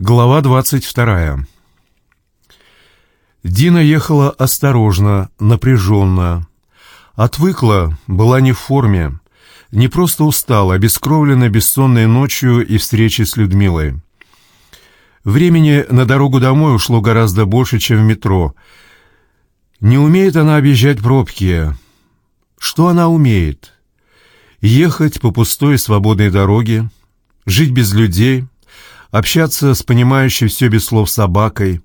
Глава двадцать вторая. Дина ехала осторожно, напряженно. Отвыкла, была не в форме, не просто устала, обескровлена бессонной ночью и встречей с Людмилой. Времени на дорогу домой ушло гораздо больше, чем в метро. Не умеет она объезжать пробки. Что она умеет? Ехать по пустой свободной дороге, жить без людей — общаться с понимающей все без слов собакой,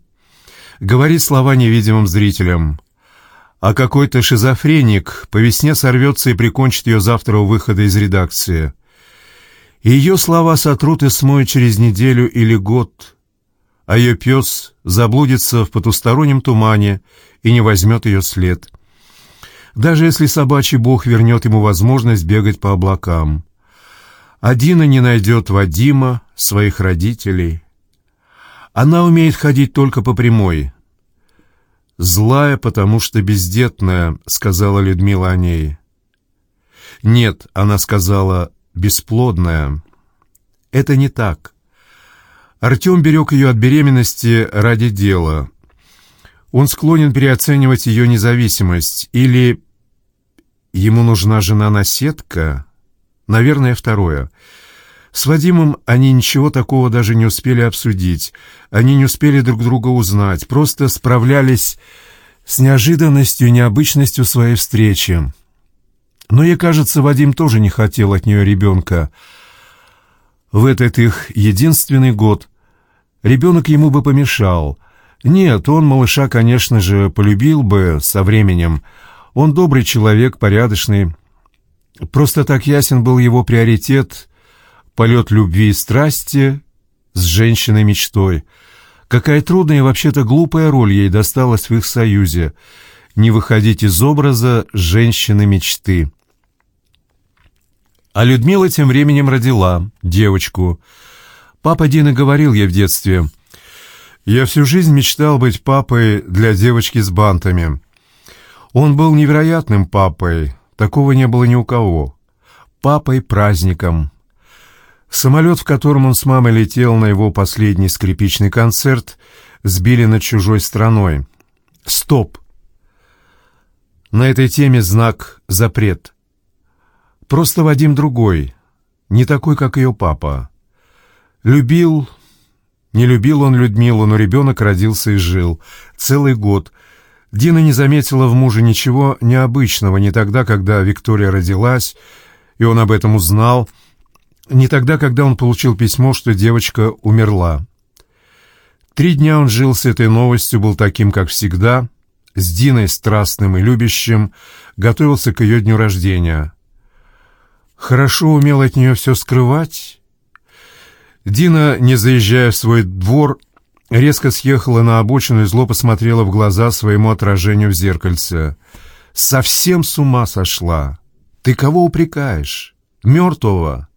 говорить слова невидимым зрителям. А какой-то шизофреник по весне сорвется и прикончит ее завтра у выхода из редакции. Ее слова сотрут и смоют через неделю или год, а ее пес заблудится в потустороннем тумане и не возьмет ее след. Даже если собачий бог вернет ему возможность бегать по облакам. Адина не найдет Вадима, своих родителей. Она умеет ходить только по прямой. «Злая, потому что бездетная», — сказала Людмила о ней. «Нет», — она сказала, — «бесплодная». Это не так. Артем берег ее от беременности ради дела. Он склонен переоценивать ее независимость. Или ему нужна жена-наседка? Наверное, второе. С Вадимом они ничего такого даже не успели обсудить. Они не успели друг друга узнать, просто справлялись с неожиданностью и необычностью своей встречи. Но ей кажется, Вадим тоже не хотел от нее ребенка. В этот их единственный год ребенок ему бы помешал. Нет, он малыша, конечно же, полюбил бы со временем. Он добрый человек, порядочный, Просто так ясен был его приоритет — полет любви и страсти с женщиной-мечтой. Какая трудная и вообще-то глупая роль ей досталась в их союзе — не выходить из образа женщины-мечты. А Людмила тем временем родила девочку. Папа Дина говорил ей в детстве, «Я всю жизнь мечтал быть папой для девочки с бантами». Он был невероятным папой, Такого не было ни у кого. Папой праздником. Самолет, в котором он с мамой летел на его последний скрипичный концерт, сбили над чужой страной. Стоп! На этой теме знак «Запрет». Просто Вадим другой, не такой, как ее папа. Любил, не любил он Людмилу, но ребенок родился и жил. Целый год — Дина не заметила в муже ничего необычного не тогда, когда Виктория родилась, и он об этом узнал, не тогда, когда он получил письмо, что девочка умерла. Три дня он жил с этой новостью, был таким, как всегда, с Диной страстным и любящим, готовился к ее дню рождения. Хорошо умел от нее все скрывать. Дина, не заезжая в свой двор, резко съехала на обочину и зло посмотрела в глаза своему отражению в зеркальце. «Совсем с ума сошла! Ты кого упрекаешь? Мертвого?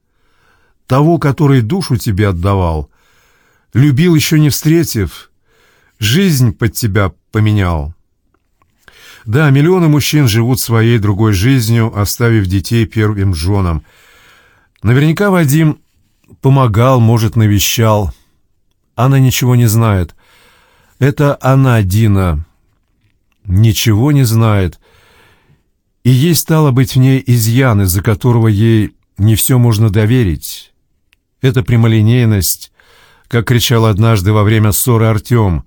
Того, который душу тебе отдавал? Любил, еще не встретив? Жизнь под тебя поменял?» Да, миллионы мужчин живут своей другой жизнью, оставив детей первым женам. Наверняка Вадим помогал, может, навещал, она ничего не знает. Это она, Дина, ничего не знает. И ей стало быть в ней изъян, из-за которого ей не все можно доверить. Это прямолинейность, как кричал однажды во время ссоры Артем.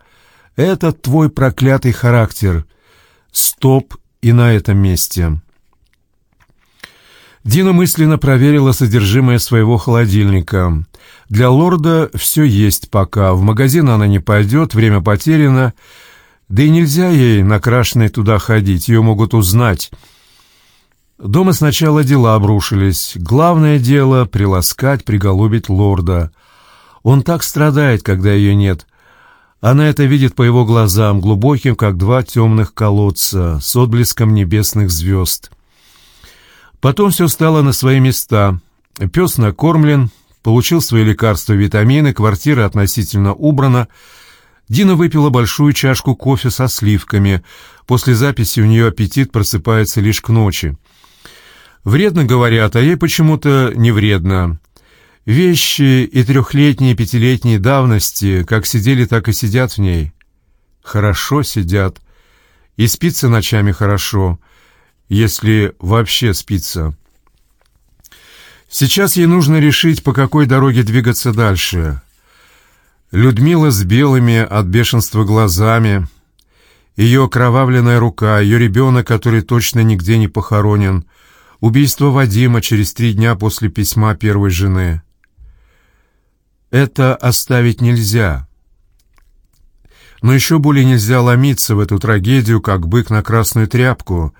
Это твой проклятый характер. Стоп и на этом месте. Дина мысленно проверила содержимое своего холодильника. Для лорда все есть пока, в магазин она не пойдет, время потеряно, да и нельзя ей накрашенной туда ходить, ее могут узнать. Дома сначала дела обрушились. Главное дело — приласкать, приголубить лорда. Он так страдает, когда ее нет. Она это видит по его глазам, глубоким, как два темных колодца, с отблеском небесных звезд. Потом все стало на свои места. Пес накормлен, получил свои лекарства и витамины, квартира относительно убрана. Дина выпила большую чашку кофе со сливками. После записи у нее аппетит просыпается лишь к ночи. Вредно, говорят, а ей почему-то не вредно. Вещи и трехлетние, и пятилетние давности как сидели, так и сидят в ней. Хорошо сидят. И спится ночами хорошо, если вообще спится. Сейчас ей нужно решить, по какой дороге двигаться дальше. Людмила с белыми от бешенства глазами, ее окровавленная рука, ее ребенок, который точно нигде не похоронен, убийство Вадима через три дня после письма первой жены. Это оставить нельзя. Но еще более нельзя ломиться в эту трагедию, как бык на красную тряпку.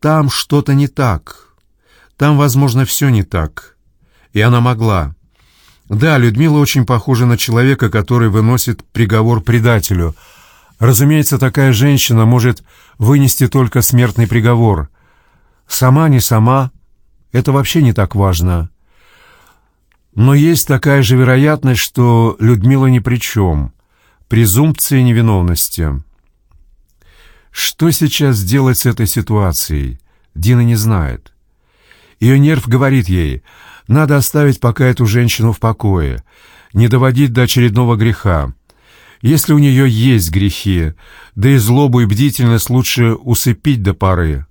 Там что-то не так. Там, возможно, все не так. И она могла. Да, Людмила очень похожа на человека, который выносит приговор предателю. Разумеется, такая женщина может вынести только смертный приговор. Сама, не сама, это вообще не так важно. Но есть такая же вероятность, что Людмила ни при чем. Презумпция невиновности. Что сейчас делать с этой ситуацией? Дина не знает. Ее нерв говорит ей, надо оставить пока эту женщину в покое, не доводить до очередного греха. Если у нее есть грехи, да и злобу и бдительность лучше усыпить до поры.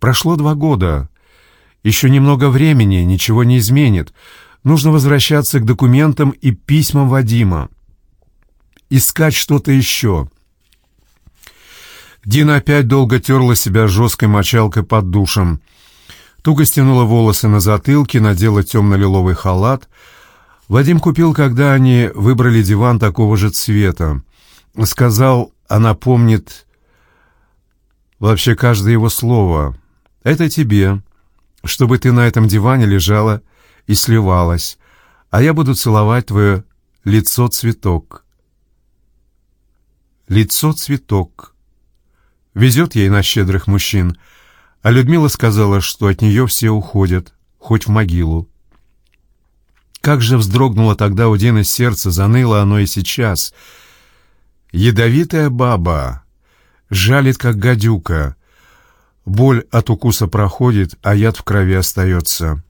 Прошло два года. Еще немного времени, ничего не изменит. Нужно возвращаться к документам и письмам Вадима. Искать что-то еще. Дина опять долго терла себя жесткой мочалкой под душем. Туго стянула волосы на затылке, надела темно-лиловый халат. Вадим купил, когда они выбрали диван такого же цвета. Сказал, она помнит вообще каждое его слово. «Это тебе, чтобы ты на этом диване лежала и сливалась, а я буду целовать твое лицо-цветок». Лицо-цветок. Везет ей на щедрых мужчин, а Людмила сказала, что от нее все уходят, хоть в могилу. Как же вздрогнуло тогда у Дины сердце, заныло оно и сейчас. Ядовитая баба, жалит, как гадюка. Боль от укуса проходит, а яд в крови остается.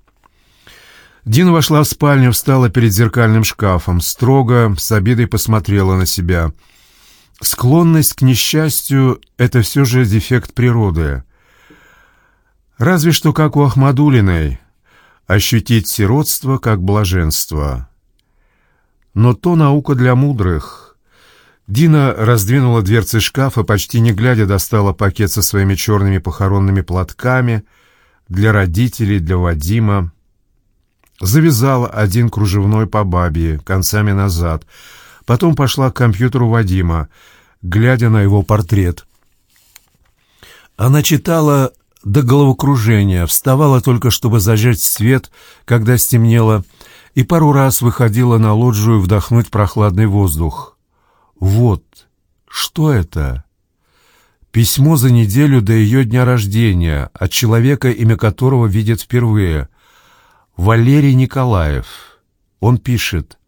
Дина вошла в спальню, встала перед зеркальным шкафом, строго, с обидой посмотрела на себя. Склонность к несчастью — это все же дефект природы. Разве что, как у Ахмадулиной, ощутить сиротство как блаженство. Но то наука для мудрых. Дина раздвинула дверцы шкафа, почти не глядя достала пакет со своими черными похоронными платками для родителей, для Вадима. Завязала один кружевной по бабе, концами назад. Потом пошла к компьютеру Вадима, глядя на его портрет. Она читала до головокружения, вставала только, чтобы зажечь свет, когда стемнело, и пару раз выходила на лоджию вдохнуть прохладный воздух. Вот, что это? Письмо за неделю до ее дня рождения от человека, имя которого видит впервые. Валерий Николаев. Он пишет.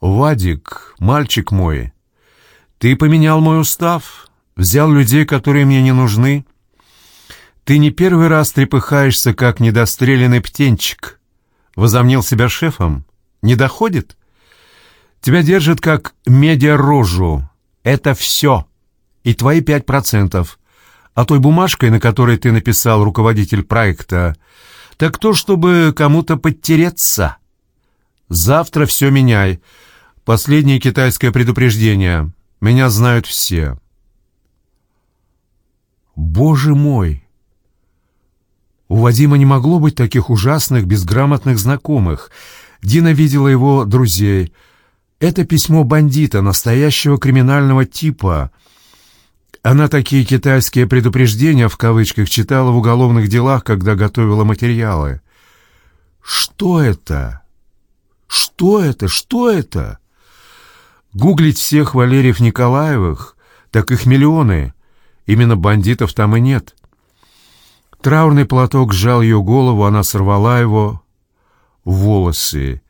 «Вадик, мальчик мой, ты поменял мой устав, взял людей, которые мне не нужны, ты не первый раз трепыхаешься, как недостреленный птенчик. Возомнил себя шефом? Не доходит? Тебя держат как медиарожу. Это все. И твои пять процентов. А той бумажкой, на которой ты написал руководитель проекта, так то, чтобы кому-то подтереться. Завтра все меняй. Последнее китайское предупреждение. Меня знают все. Боже мой! У Вадима не могло быть таких ужасных, безграмотных знакомых. Дина видела его друзей. Это письмо бандита, настоящего криминального типа. Она такие китайские предупреждения, в кавычках, читала в уголовных делах, когда готовила материалы. Что это? Что это? Что это? Гуглить всех Валериев Николаевых, так их миллионы. Именно бандитов там и нет. Траурный платок сжал ее голову, она сорвала его волосы.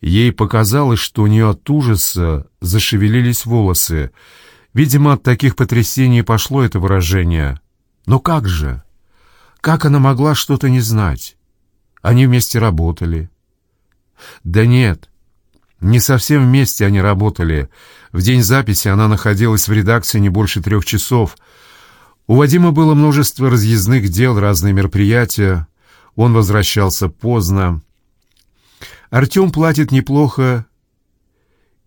Ей показалось, что у нее от ужаса зашевелились волосы. Видимо, от таких потрясений пошло это выражение. Но как же? Как она могла что-то не знать? Они вместе работали. Да нет, не совсем вместе они работали. В день записи она находилась в редакции не больше трех часов. У Вадима было множество разъездных дел, разные мероприятия. Он возвращался поздно. Артем платит неплохо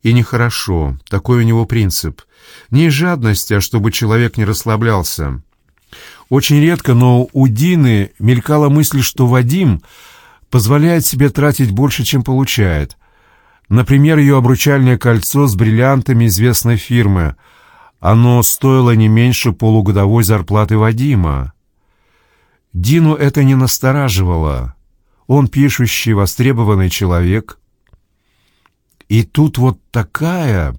и нехорошо. Такой у него принцип. Не из жадности, а чтобы человек не расслаблялся. Очень редко, но у Дины мелькала мысль, что Вадим позволяет себе тратить больше, чем получает. Например, ее обручальное кольцо с бриллиантами известной фирмы. Оно стоило не меньше полугодовой зарплаты Вадима. Дину это не настораживало. Он пишущий, востребованный человек. И тут вот такая,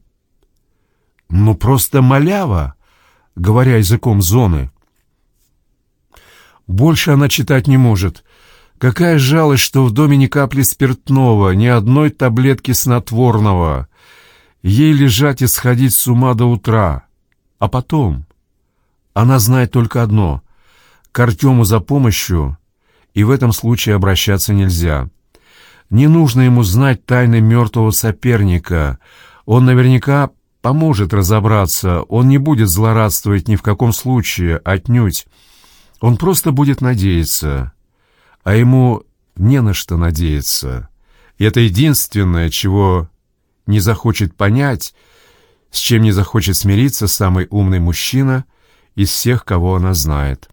ну просто малява, говоря языком зоны. Больше она читать не может. Какая жалость, что в доме ни капли спиртного, ни одной таблетки снотворного. Ей лежать и сходить с ума до утра. А потом... Она знает только одно. К Артему за помощью, и в этом случае обращаться нельзя. Не нужно ему знать тайны мертвого соперника. Он наверняка поможет разобраться, он не будет злорадствовать ни в каком случае, отнюдь. Он просто будет надеяться, а ему не на что надеяться. Это единственное, чего не захочет понять, с чем не захочет смириться самый умный мужчина из всех, кого она знает.